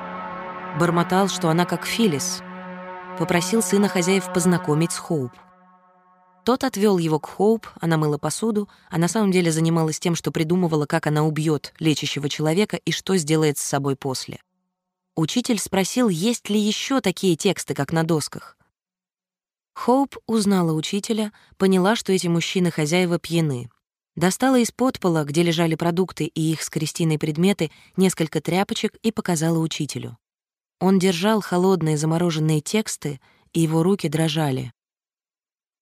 Бормотал, что она как Филис. Попросил сына хозяев познакомить с Хоуп. Тот отвел его к Хоуп, она мыла посуду, а на самом деле занималась тем, что придумывала, как она убьет лечащего человека и что сделает с собой после. Учитель спросил, есть ли еще такие тексты, как на досках. Хоуп узнала учителя, поняла, что эти мужчины-хозяева пьяны, Достала из подпола, где лежали продукты и их с Кристиной предметы, несколько тряпочек и показала учителю. Он держал холодные замороженные тексты и его руки дрожали.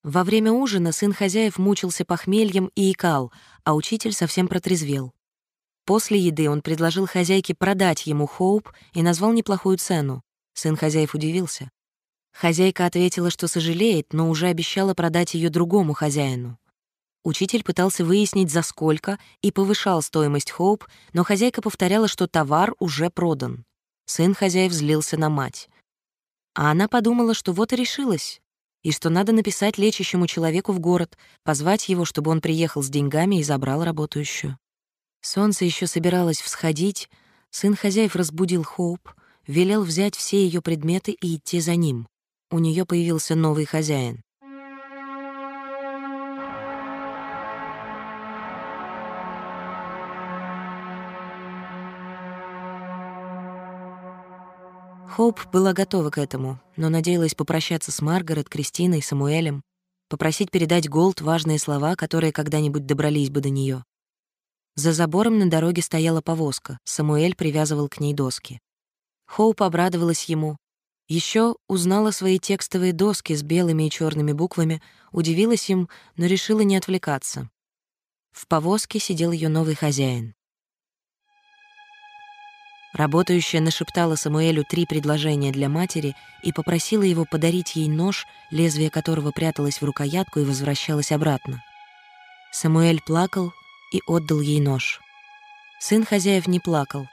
Во время ужина сын хозяев мучился похмельем и икал, а учитель совсем протрезвел. После еды он предложил хозяйке продать ему Хоуп и назвал неплохую цену. Сын хозяев удивился. Хозяйка ответила, что сожалеет, но уже обещала продать ее другому хозяину. Учитель пытался выяснить, за сколько, и повышал стоимость Хоуп, но хозяйка повторяла, что товар уже продан. Сын хозяев злился на мать. А она подумала, что вот и решилась и что надо написать лечащему человеку в город, позвать его, чтобы он приехал с деньгами и забрал работающую. Солнце еще собиралось всходить, сын хозяев разбудил Хоуп, велел взять все ее предметы и идти за ним. У нее появился новый хозяин. Хоуп была готова к этому, но надеялась попрощаться с Маргарет, Кристиной, Самуэлем, попросить передать Голд важные слова, которые когда-нибудь добрались бы до нее. За забором на дороге стояла повозка, Самуэль привязывал к ней доски. Хоуп обрадовалась ему. Еще узнала свои текстовые доски с белыми и черными буквами, удивилась им, но решила не отвлекаться. В повозке сидел ее новый хозяин. Работающая нашептала Самуэлю три предложения для матери и попросила его подарить ей нож, лезвие которого пряталось в рукоятку и возвращалось обратно. Самуэль плакал и отдал ей нож. Сын хозяев не плакал,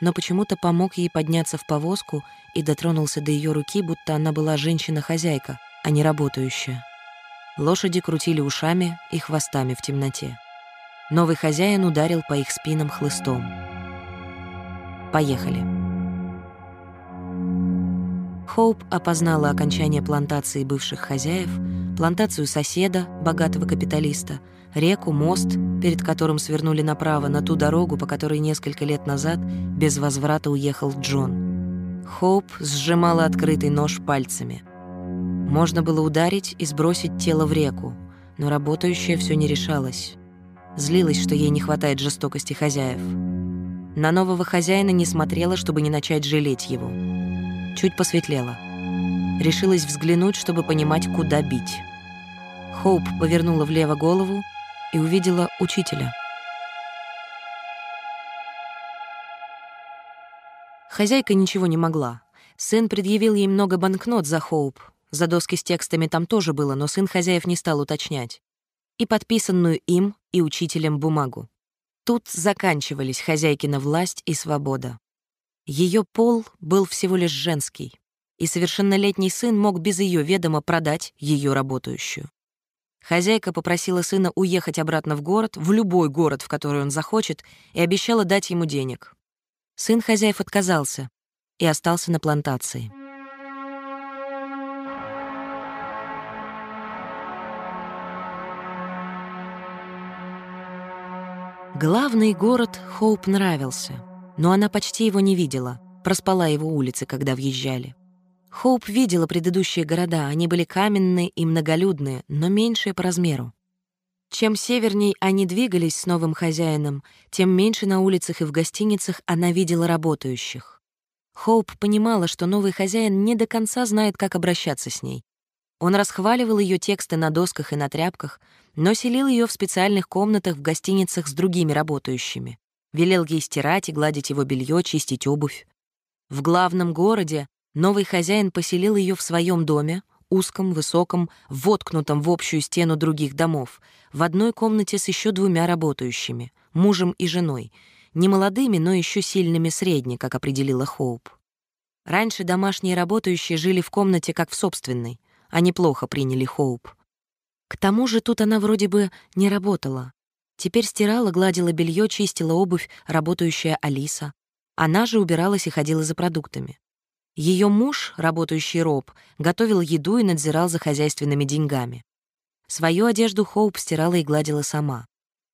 но почему-то помог ей подняться в повозку и дотронулся до ее руки, будто она была женщина-хозяйка, а не работающая. Лошади крутили ушами и хвостами в темноте. Новый хозяин ударил по их спинам хлыстом. Поехали. Хоуп опознала окончание плантации бывших хозяев, плантацию соседа, богатого капиталиста, реку, мост, перед которым свернули направо на ту дорогу, по которой несколько лет назад без возврата уехал Джон. Хоуп сжимала открытый нож пальцами. Можно было ударить и сбросить тело в реку, но работающая все не решалась. Злилась, что ей не хватает жестокости хозяев. На нового хозяина не смотрела, чтобы не начать жалеть его. Чуть посветлело. Решилась взглянуть, чтобы понимать, куда бить. Хоуп повернула влево голову и увидела учителя. Хозяйка ничего не могла. Сын предъявил ей много банкнот за Хоуп. За доски с текстами там тоже было, но сын хозяев не стал уточнять. И подписанную им и учителем бумагу. Тут заканчивались хозяйкина власть и свобода. Ее пол был всего лишь женский, и совершеннолетний сын мог без ее ведома продать ее работающую. Хозяйка попросила сына уехать обратно в город, в любой город, в который он захочет, и обещала дать ему денег. Сын хозяев отказался и остался на плантации. Главный город Хоуп нравился, но она почти его не видела, проспала его улицы, когда въезжали. Хоуп видела предыдущие города, они были каменные и многолюдные, но меньшие по размеру. Чем северней они двигались с новым хозяином, тем меньше на улицах и в гостиницах она видела работающих. Хоуп понимала, что новый хозяин не до конца знает, как обращаться с ней. Он расхваливал ее тексты на досках и на тряпках, но селил ее в специальных комнатах в гостиницах с другими работающими. Велел ей стирать и гладить его белье, чистить обувь. В главном городе новый хозяин поселил ее в своем доме, узком, высоком, воткнутом в общую стену других домов, в одной комнате с еще двумя работающими, мужем и женой, не молодыми, но еще сильными средне, как определила Хоуп. Раньше домашние работающие жили в комнате как в собственной, они плохо приняли Хоуп. К тому же тут она вроде бы не работала. Теперь стирала, гладила белье, чистила обувь, работающая Алиса. Она же убиралась и ходила за продуктами. Ее муж, работающий роб, готовил еду и надзирал за хозяйственными деньгами. Свою одежду Хоуп стирала и гладила сама.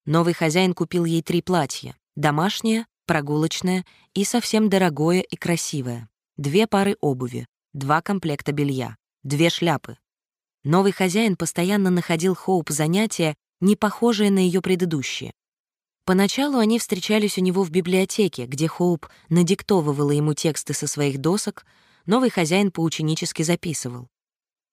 Новый хозяин купил ей три платья — домашнее, прогулочное и совсем дорогое и красивое, две пары обуви, два комплекта белья, две шляпы, Новый хозяин постоянно находил Хоуп занятия, не похожие на ее предыдущие. Поначалу они встречались у него в библиотеке, где Хоуп надиктовывала ему тексты со своих досок, новый хозяин поученически записывал.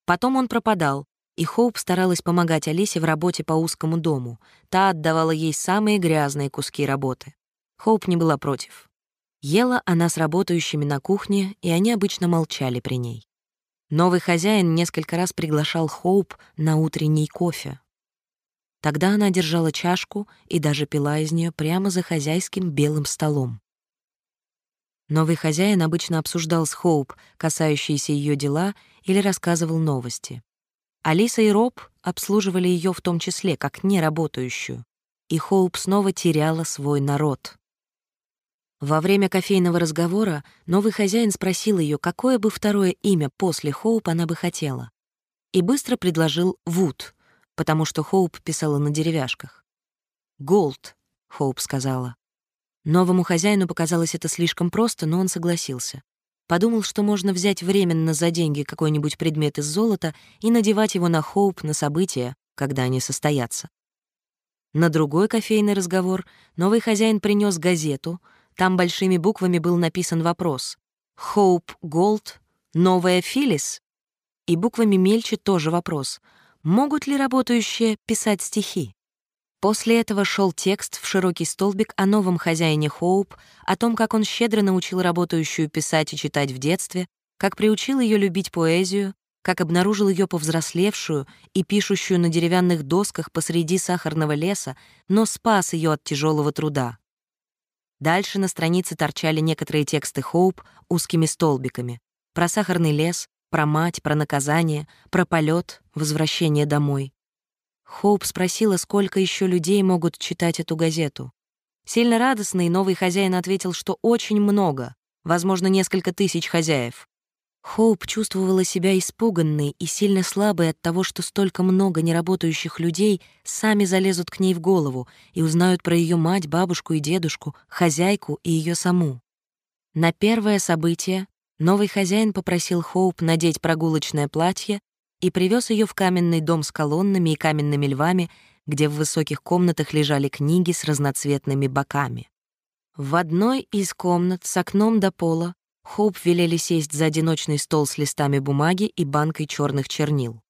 Потом он пропадал, и Хоуп старалась помогать Алисе в работе по узкому дому. Та отдавала ей самые грязные куски работы. Хоуп не была против. Ела она с работающими на кухне, и они обычно молчали при ней. Новый хозяин несколько раз приглашал Хоуп на утренний кофе. Тогда она держала чашку и даже пила из нее прямо за хозяйским белым столом. Новый хозяин обычно обсуждал с Хоуп касающиеся ее дела или рассказывал новости. Алиса и Роб обслуживали ее в том числе, как неработающую, и Хоуп снова теряла свой народ. Во время кофейного разговора новый хозяин спросил ее, какое бы второе имя после Хоуп она бы хотела, и быстро предложил Вуд, потому что Хоуп писала на деревяшках. «Голд», — Хоуп сказала. Новому хозяину показалось это слишком просто, но он согласился. Подумал, что можно взять временно за деньги какой-нибудь предмет из золота и надевать его на Хоуп на события, когда они состоятся. На другой кофейный разговор новый хозяин принес газету. Там большими буквами был написан вопрос «Хоуп Голд? Новая Филис?» И буквами мельче тоже вопрос «Могут ли работающие писать стихи?» После этого шел текст в широкий столбик о новом хозяине Хоуп, о том, как он щедро научил работающую писать и читать в детстве, как приучил ее любить поэзию, как обнаружил ее повзрослевшую и пишущую на деревянных досках посреди сахарного леса, но спас ее от тяжелого труда. Дальше на странице торчали некоторые тексты Хоуп узкими столбиками. Про сахарный лес, про мать, про наказание, про полет, возвращение домой. Хоуп спросила, сколько еще людей могут читать эту газету. Сильно радостный новый хозяин ответил, что очень много, возможно, несколько тысяч хозяев. Хоуп чувствовала себя испуганной и сильно слабой от того, что столько много неработающих людей сами залезут к ней в голову и узнают про ее мать, бабушку и дедушку, хозяйку и ее саму. На первое событие новый хозяин попросил Хоуп надеть прогулочное платье и привез ее в каменный дом с колоннами и каменными львами, где в высоких комнатах лежали книги с разноцветными боками. В одной из комнат с окном до пола Хоуп велели сесть за одиночный стол с листами бумаги и банкой черных чернил.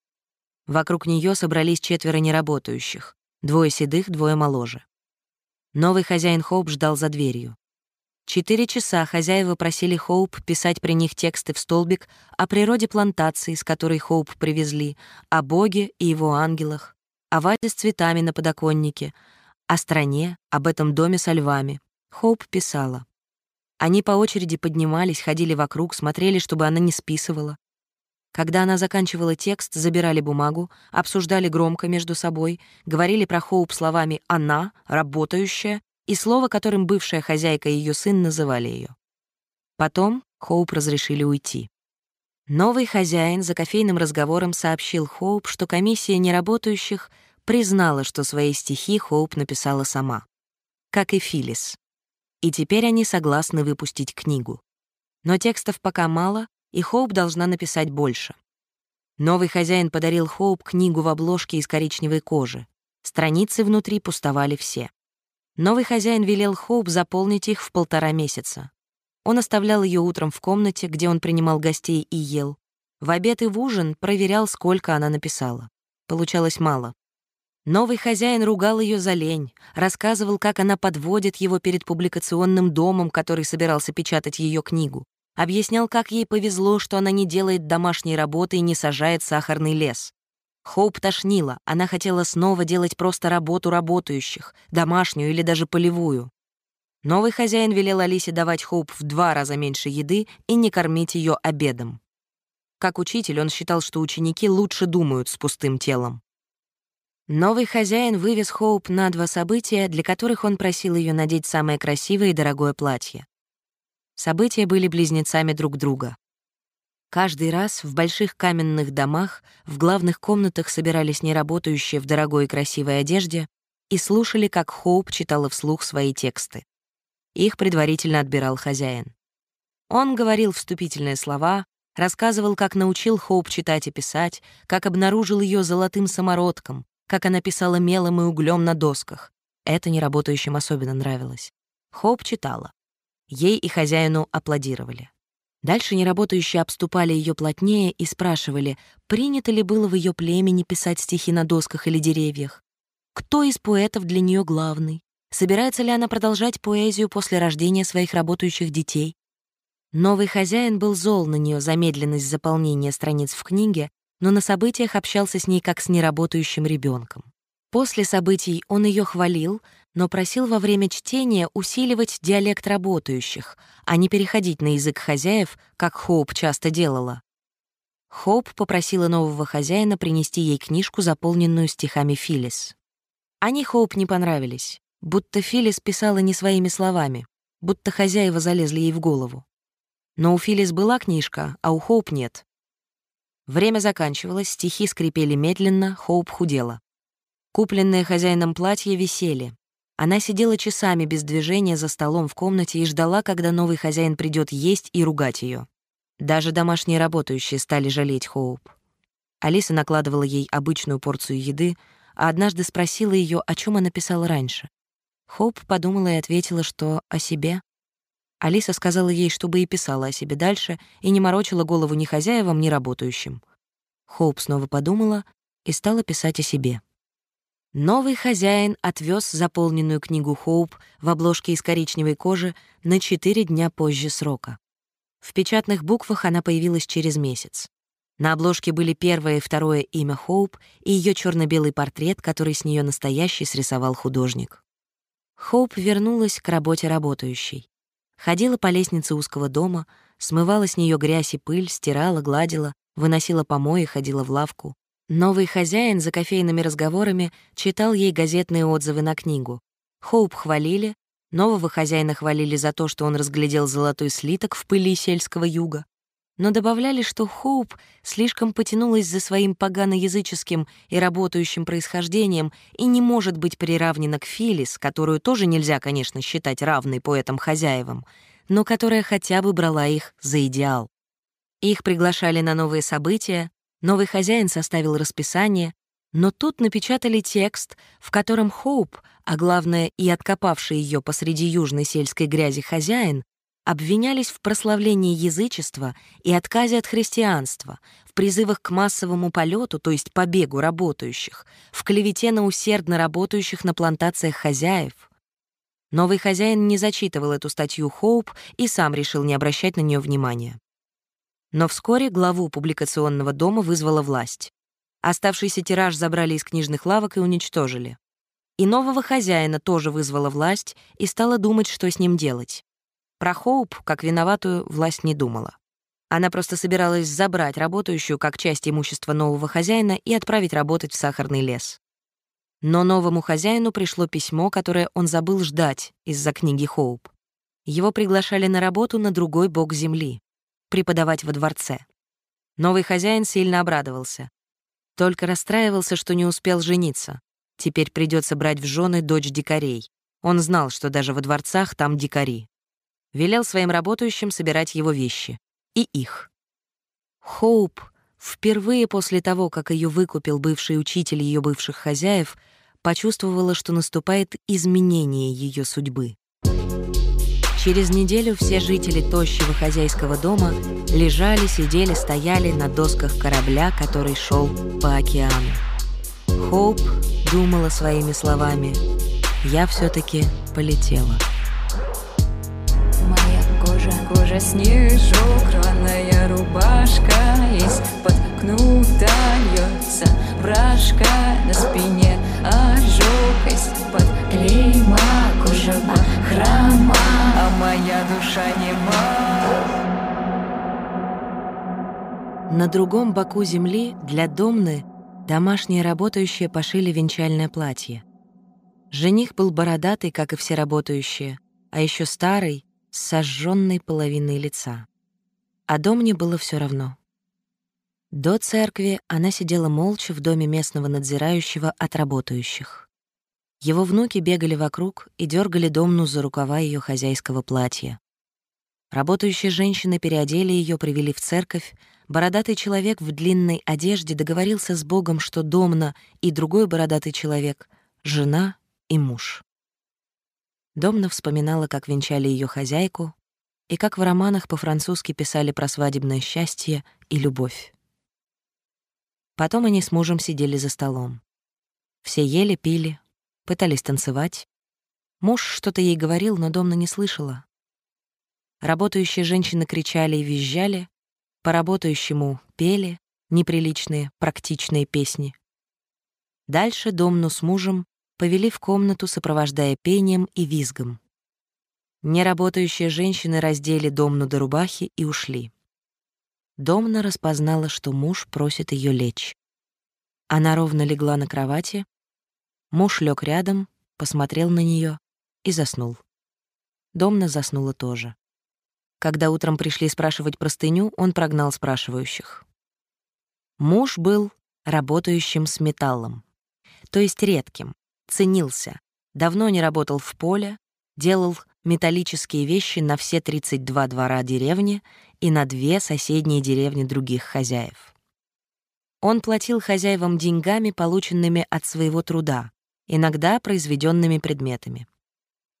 Вокруг нее собрались четверо неработающих, двое седых, двое моложе. Новый хозяин Хоуп ждал за дверью. Четыре часа хозяева просили Хоуп писать при них тексты в столбик о природе плантации, с которой Хоуп привезли, о Боге и его ангелах, о вазе с цветами на подоконнике, о стране, об этом доме со львами. Хоуп писала. Они по очереди поднимались, ходили вокруг, смотрели, чтобы она не списывала. Когда она заканчивала текст, забирали бумагу, обсуждали громко между собой, говорили про Хоуп словами «она», «работающая» и слово, которым бывшая хозяйка и ее сын называли ее. Потом Хоуп разрешили уйти. Новый хозяин за кофейным разговором сообщил Хоуп, что комиссия неработающих признала, что свои стихи Хоуп написала сама, как и Филис. И теперь они согласны выпустить книгу. Но текстов пока мало, и Хоуп должна написать больше. Новый хозяин подарил Хоуп книгу в обложке из коричневой кожи. Страницы внутри пустовали все. Новый хозяин велел Хоуп заполнить их в полтора месяца. Он оставлял ее утром в комнате, где он принимал гостей и ел. В обед и в ужин проверял, сколько она написала. Получалось мало. Новый хозяин ругал ее за лень, рассказывал, как она подводит его перед публикационным домом, который собирался печатать ее книгу. Объяснял, как ей повезло, что она не делает домашней работы и не сажает сахарный лес. Хоуп тошнила, она хотела снова делать просто работу работающих, домашнюю или даже полевую. Новый хозяин велел Алисе давать Хоуп в два раза меньше еды и не кормить ее обедом. Как учитель он считал, что ученики лучше думают с пустым телом. Новый хозяин вывез Хоуп на два события, для которых он просил ее надеть самое красивое и дорогое платье. События были близнецами друг друга. Каждый раз в больших каменных домах в главных комнатах собирались неработающие в дорогой и красивой одежде и слушали, как Хоуп читала вслух свои тексты. Их предварительно отбирал хозяин. Он говорил вступительные слова, рассказывал, как научил Хоуп читать и писать, как обнаружил ее золотым самородком, как она писала мелом и углем на досках. Это неработающим особенно нравилось. Хоуп читала. Ей и хозяину аплодировали. Дальше неработающие обступали ее плотнее и спрашивали, принято ли было в ее племени писать стихи на досках или деревьях, кто из поэтов для нее главный, собирается ли она продолжать поэзию после рождения своих работающих детей. Новый хозяин был зол на нее за медленность заполнения страниц в книге, но на событиях общался с ней как с неработающим ребенком. После событий он ее хвалил, но просил во время чтения усиливать диалект работающих, а не переходить на язык хозяев, как Хоуп часто делала. Хоуп попросила нового хозяина принести ей книжку, заполненную стихами Филлис. Они Хоуп не понравились, будто Филлис писала не своими словами, будто хозяева залезли ей в голову. Но у Филлис была книжка, а у Хоуп нет. Время заканчивалось, стихи скрипели медленно, Хоуп худела. Купленные хозяином платья висели. Она сидела часами без движения за столом в комнате и ждала, когда новый хозяин придет есть и ругать ее. Даже домашние работающие стали жалеть Хоуп. Алиса накладывала ей обычную порцию еды, а однажды спросила ее, о чем она писала раньше. Хоуп подумала и ответила, что о себе. Алиса сказала ей, чтобы и писала о себе дальше, и не морочила голову ни хозяевам, ни работающим. Хоуп снова подумала и стала писать о себе. Новый хозяин отвез заполненную книгу Хоуп в обложке из коричневой кожи на четыре дня позже срока. В печатных буквах она появилась через месяц. На обложке были первое и второе имя Хоуп и ее черно белый портрет, который с нее настоящий срисовал художник. Хоуп вернулась к работе работающей. Ходила по лестнице узкого дома, смывала с нее грязь и пыль, стирала, гладила, выносила помои, ходила в лавку. Новый хозяин за кофейными разговорами читал ей газетные отзывы на книгу. Хоуп хвалили, нового хозяина хвалили за то, что он разглядел золотой слиток в пыли сельского юга, но добавляли, что Хоуп слишком потянулась за своим поганоязыческим и работающим происхождением и не может быть приравнена к Филис, которую тоже нельзя, конечно, считать равной поэтам-хозяевам, но которая хотя бы брала их за идеал. Их приглашали на новые события, Новый хозяин составил расписание, но тут напечатали текст, в котором Хоуп, а главное и откопавший ее посреди южной сельской грязи хозяин, обвинялись в прославлении язычества и отказе от христианства, в призывах к массовому полету, то есть побегу работающих, в клевете на усердно работающих на плантациях хозяев. Новый хозяин не зачитывал эту статью Хоуп и сам решил не обращать на нее внимания. Но вскоре главу публикационного дома вызвала власть. Оставшийся тираж забрали из книжных лавок и уничтожили. И нового хозяина тоже вызвала власть и стала думать, что с ним делать. Про Хоуп, как виноватую, власть не думала. Она просто собиралась забрать работающую как часть имущества нового хозяина и отправить работать в сахарный лес. Но новому хозяину пришло письмо, которое он забыл ждать из-за книги Хоуп. Его приглашали на работу на другой бок земли преподавать во дворце. Новый хозяин сильно обрадовался. Только расстраивался, что не успел жениться. Теперь придется брать в жены дочь дикарей. Он знал, что даже во дворцах там дикари. Велел своим работающим собирать его вещи. И их. Хоуп впервые после того, как ее выкупил бывший учитель ее бывших хозяев, почувствовала, что наступает изменение ее судьбы. Через неделю все жители тощего хозяйского дома лежали, сидели, стояли на досках корабля, который шел по океану. Хоуп думала своими словами «Я все-таки полетела». Кожа снежок, рваная рубашка Из-под кнута льется брашка на спине Ожог из-под клейма, кожа храма А моя душа нема На другом боку земли для Домны домашние работающие пошили венчальное платье. Жених был бородатый, как и все работающие, а еще старый, с сожженной половиной лица. А Домне было все равно. До церкви она сидела молча в доме местного надзирающего от работающих. Его внуки бегали вокруг и дергали Домну за рукава ее хозяйского платья. Работающие женщины переодели ее, привели в церковь. Бородатый человек в длинной одежде договорился с Богом, что Домна и другой бородатый человек — жена и муж. Домна вспоминала, как венчали ее хозяйку, и как в романах по-французски писали про свадебное счастье и любовь. Потом они с мужем сидели за столом. Все ели, пили, пытались танцевать. Муж что-то ей говорил, но Домна не слышала. Работающие женщины кричали и визжали, по работающему пели неприличные, практичные песни. Дальше Домну с мужем повели в комнату, сопровождая пением и визгом. Неработающие женщины раздели Домну до рубахи и ушли. Домна распознала, что муж просит ее лечь. Она ровно легла на кровати, муж лег рядом, посмотрел на нее и заснул. Домна заснула тоже. Когда утром пришли спрашивать простыню, он прогнал спрашивающих. Муж был работающим с металлом, то есть редким, ценился, давно не работал в поле, делал металлические вещи на все 32 двора деревни и на две соседние деревни других хозяев. Он платил хозяевам деньгами, полученными от своего труда, иногда произведенными предметами.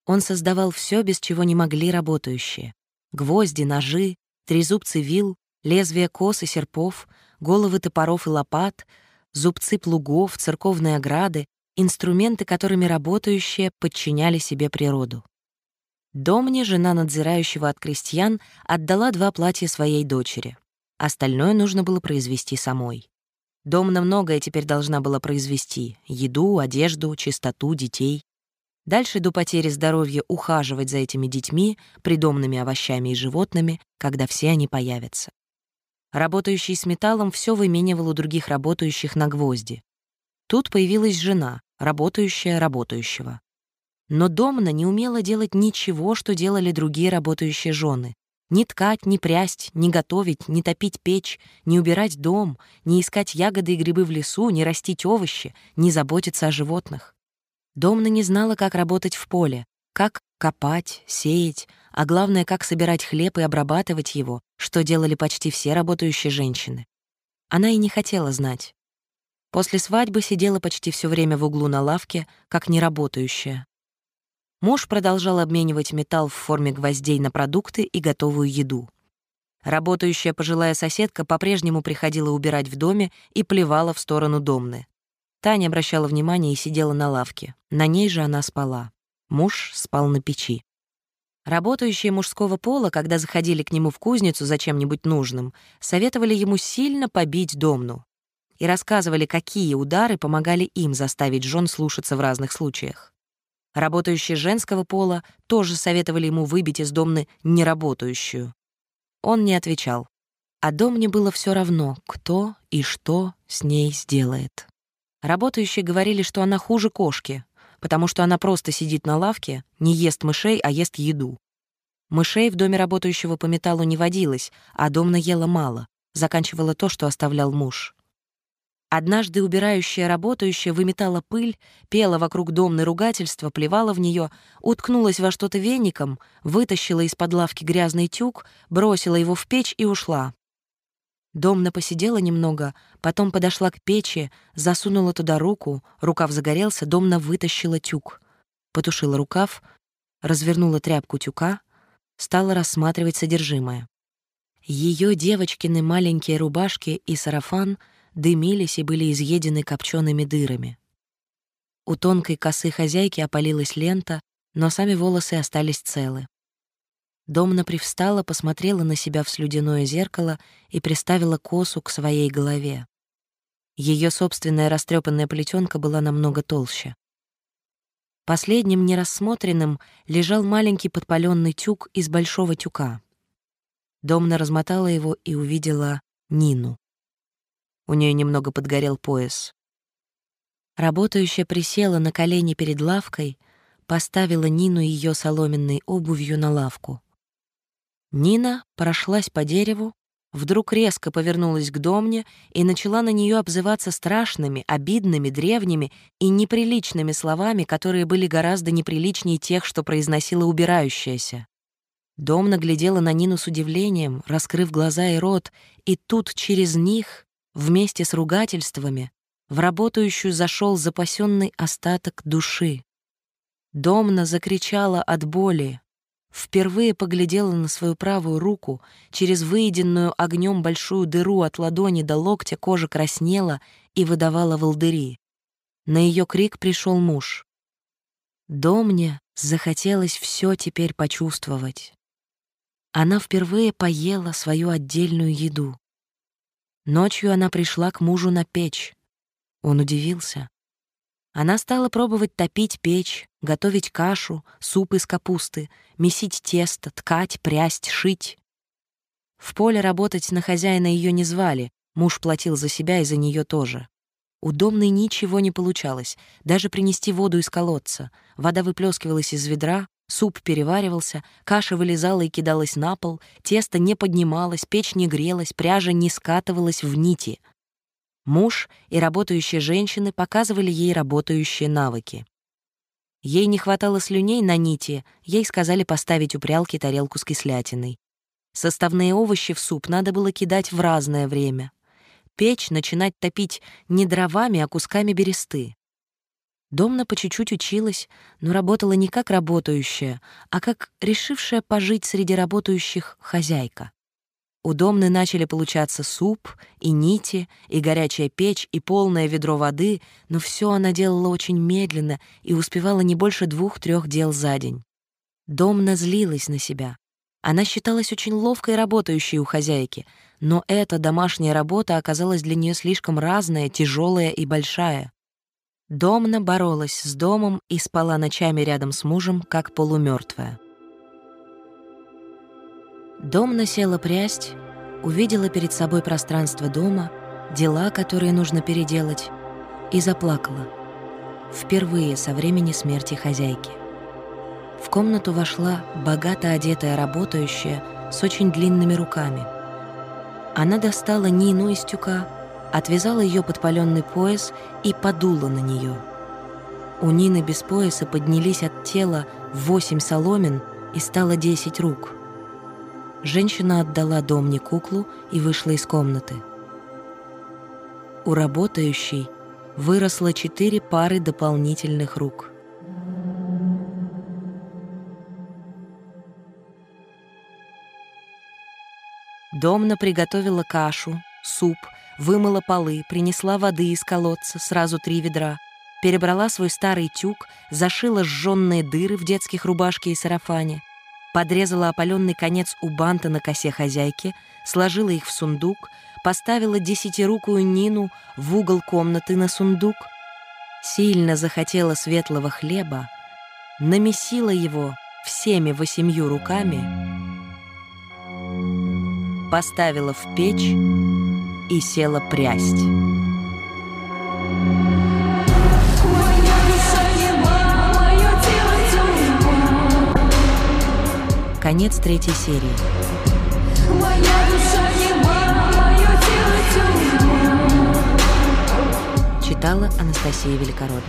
Он создавал все, без чего не могли работающие гвозди, ножи, трезубцы вил, лезвия кос и серпов, головы топоров и лопат, зубцы плугов, церковные ограды, инструменты, которыми работающие подчиняли себе природу. Домне, жена надзирающего от крестьян, отдала два платья своей дочери. Остальное нужно было произвести самой. Домна многое теперь должна была произвести — еду, одежду, чистоту, детей. Дальше до потери здоровья ухаживать за этими детьми, придомными овощами и животными, когда все они появятся. Работающий с металлом все выменивал у других работающих на гвозди. Тут появилась жена, работающая работающего. Но Домна не умела делать ничего, что делали другие работающие жены. Ни ткать, ни прясть, ни готовить, ни топить печь, ни убирать дом, ни искать ягоды и грибы в лесу, ни растить овощи, ни заботиться о животных. Домна не знала, как работать в поле, как копать, сеять, а главное, как собирать хлеб и обрабатывать его, что делали почти все работающие женщины. Она и не хотела знать. После свадьбы сидела почти все время в углу на лавке, как неработающая. Муж продолжал обменивать металл в форме гвоздей на продукты и готовую еду. Работающая пожилая соседка по-прежнему приходила убирать в доме и плевала в сторону Домны. Таня обращала внимание и сидела на лавке. На ней же она спала. Муж спал на печи. Работающие мужского пола, когда заходили к нему в кузницу за чем-нибудь нужным, советовали ему сильно побить Домну и рассказывали, какие удары помогали им заставить жен слушаться в разных случаях. Работающие женского пола тоже советовали ему выбить из Домны неработающую. Он не отвечал. А Домне было все равно, кто и что с ней сделает. Работающие говорили, что она хуже кошки, потому что она просто сидит на лавке, не ест мышей, а ест еду. Мышей в доме работающего по металлу не водилось, а Домна ела мало, заканчивала то, что оставлял муж. Однажды убирающая работающая выметала пыль, пела вокруг домны ругательства, плевала в нее, уткнулась во что-то веником, вытащила из-под лавки грязный тюк, бросила его в печь и ушла. Домна посидела немного, потом подошла к печи, засунула туда руку, рукав загорелся, Домна вытащила тюк. Потушила рукав, развернула тряпку тюка, стала рассматривать содержимое. Ее девочкины маленькие рубашки и сарафан дымились и были изъедены копчеными дырами. У тонкой косы хозяйки опалилась лента, но сами волосы остались целы. Домна привстала, посмотрела на себя в слюдяное зеркало и приставила косу к своей голове. Ее собственная растрепанная плетенка была намного толще. Последним нерассмотренным лежал маленький подпаленный тюк из большого тюка. Домна размотала его и увидела Нину. У нее немного подгорел пояс. Работающая присела на колени перед лавкой, поставила Нину ее соломенной обувью на лавку. Нина прошлась по дереву, вдруг резко повернулась к домне и начала на нее обзываться страшными, обидными, древними и неприличными словами, которые были гораздо неприличнее тех, что произносила убирающаяся. Домна глядела на Нину с удивлением, раскрыв глаза и рот, и тут через них, вместе с ругательствами, в работающую зашел запасенный остаток души. Домна закричала от боли, впервые поглядела на свою правую руку, через выеденную огнем большую дыру от ладони до локтя кожа краснела и выдавала волдыри. На ее крик пришел муж. Домне захотелось все теперь почувствовать. Она впервые поела свою отдельную еду. Ночью она пришла к мужу на печь. Он удивился. Она стала пробовать топить печь, готовить кашу, суп из капусты, месить тесто, ткать, прясть, шить. В поле работать на хозяина ее не звали, муж платил за себя и за нее тоже. У Домной ничего не получалось, даже принести воду из колодца. Вода выплескивалась из ведра, суп переваривался, каша вылезала и кидалась на пол, тесто не поднималось, печь не грелась, пряжа не скатывалась в нити — Муж и работающие женщины показывали ей работающие навыки. Ей не хватало слюней на нити, ей сказали поставить у прялки тарелку с кислятиной. Составные овощи в суп надо было кидать в разное время. Печь начинать топить не дровами, а кусками бересты. Домна по чуть-чуть училась, но работала не как работающая, а как решившая пожить среди работающих хозяйка. У Домны начали получаться суп, и нити, и горячая печь, и полное ведро воды, но все она делала очень медленно и успевала не больше двух-трех дел за день. Домна злилась на себя. Она считалась очень ловкой работающей у хозяйки, но эта домашняя работа оказалась для нее слишком разная, тяжелая и большая. Домна боролась с домом и спала ночами рядом с мужем, как полумертвая. Дом насела прясть, увидела перед собой пространство дома, дела, которые нужно переделать, и заплакала. Впервые со времени смерти хозяйки. В комнату вошла богато одетая работающая с очень длинными руками. Она достала Нину из тюка, отвязала ее подпаленный пояс и подула на нее. У Нины без пояса поднялись от тела восемь соломин и стало десять рук — Женщина отдала Домне куклу и вышла из комнаты. У работающей выросло четыре пары дополнительных рук. Домна приготовила кашу, суп, вымыла полы, принесла воды из колодца, сразу три ведра, перебрала свой старый тюк, зашила сжённые дыры в детских рубашке и сарафане — подрезала опаленный конец у банта на косе хозяйки, сложила их в сундук, поставила десятирукую Нину в угол комнаты на сундук, сильно захотела светлого хлеба, намесила его всеми восемью руками, поставила в печь и села прясть. Конец третьей серии. Читала Анастасия Великородная.